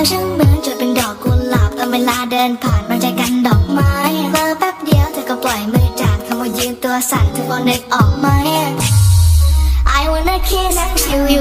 อช่างเหมือนจะเป็นดอกกุหลาบตอนเวลาเดินผ่านมันใจกันดอกไม้เมื่อแป๊บเดียวเธอก็ปล่อยมือจากคำว่ายืนตัวสั่นเธอพอนึกออกไหม I wanna kiss you